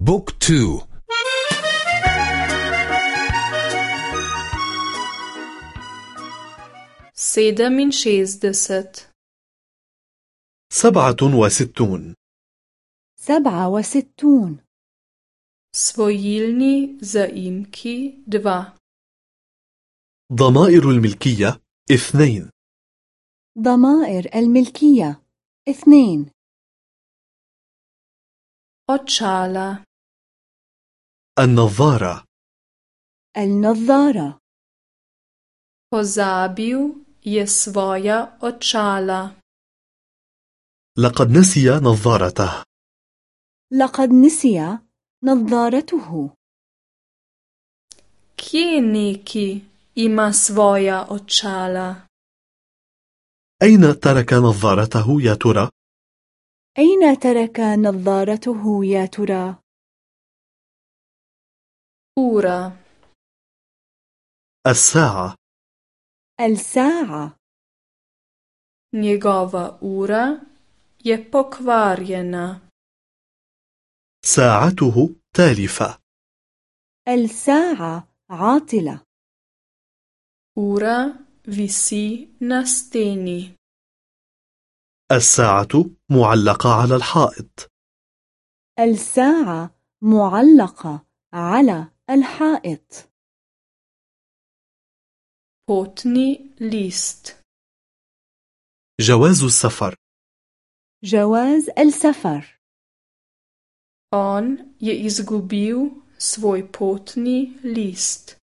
Book two. Sedeminšestdeset سبعة وستون. سبعة وستون. Svojilni zaimki dva. ضمائر الملكية اثنين. ضمائر الملكية اثنين. Očala. النظارة النظارة Pozabil je svoja očala. لقد نسي نظارته لقد نسي نظارته Kje neki ima svoja očala? أين ترك نظارته يا ترى؟ أين ترك نظارته يا ترى؟ Ura. الساعة الساعة Njegova ura je pokvarjena. ساعته تالفة الساعة عاطلة Ura visi na steni. الساعة معلقة على الحائط الساعة معلقة على الحائط. Potni list جواز السفر. جواز السفر. On je izgubil svoj potni list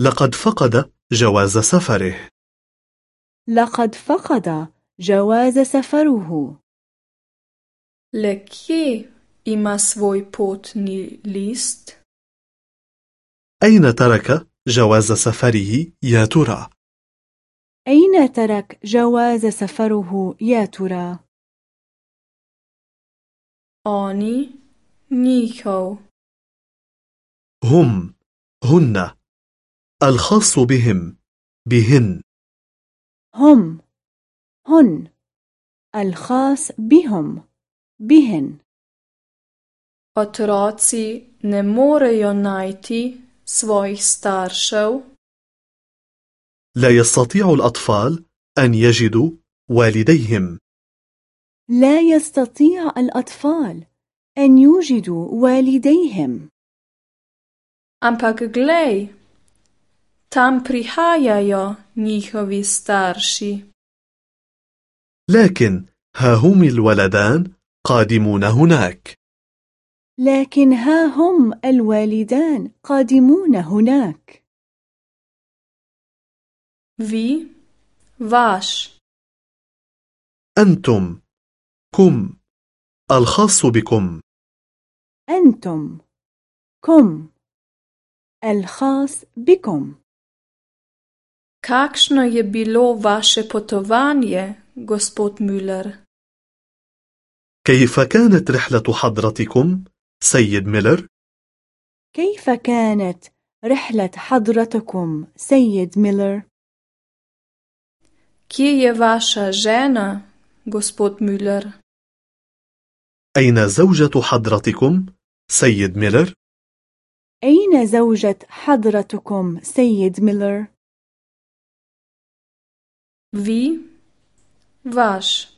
لقد فقد جواز سفره. لقد فقد جواز سفره. لكي има свой потни лист أين ترك جواز سفره يا ترى؟ أين ترك جواز سفره يا ترى؟ Oni, njihov. هم هن الخاص بهم بهن هم هن الخاص بهم بهن Otroci ne morejo najti svojih staršev, لا يستطيع الأطفال أن يجدوا والديهم. لا يستطيع الأطفال أن يوجدوا والديهم. Ampak glej, tam prihajajo njihovi starši. لكن ها هم الولدان قادمون هناك. لكن ها هم الوالدان قادمون هناك. Vi, vaš, أنتم. كم. الخاص بكم. أنتم. كم. الخاص بكم. Kakšno je bilo vaše potovanje, gospod Müller? كيف كانت رحلة حضرتكم؟ سيد ميلر؟ كيف كانت رحلة حضرتكم سيد ميلر؟ Kje je vaša žena, gospod Müller? أين زوجة حضرتكم سيد ميلر؟ أين زوجة حضرتكم سيد ميلر؟ Vi, vaš,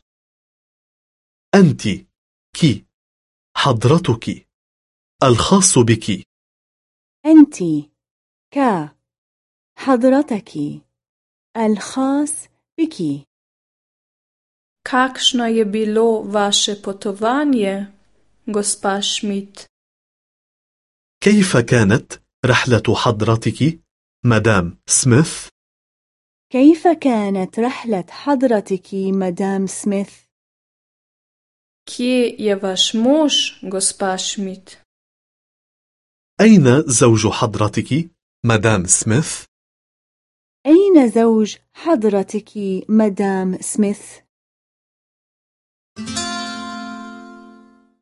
أنت كي حضرتك الخاص بك أنت ك حضرتك الخاص بك kakšno je bilo vaše potovanje, gospa Schmidt? كيف كانت رحلة حضرتك مدام سميث؟ كيف كانت رحلة حضرتك مدام سميث؟ Kje je vaš mož, gospa Schmidt? أين زوج حضرتك مدام سميث؟ أين زوج حضرتك مدام سميث؟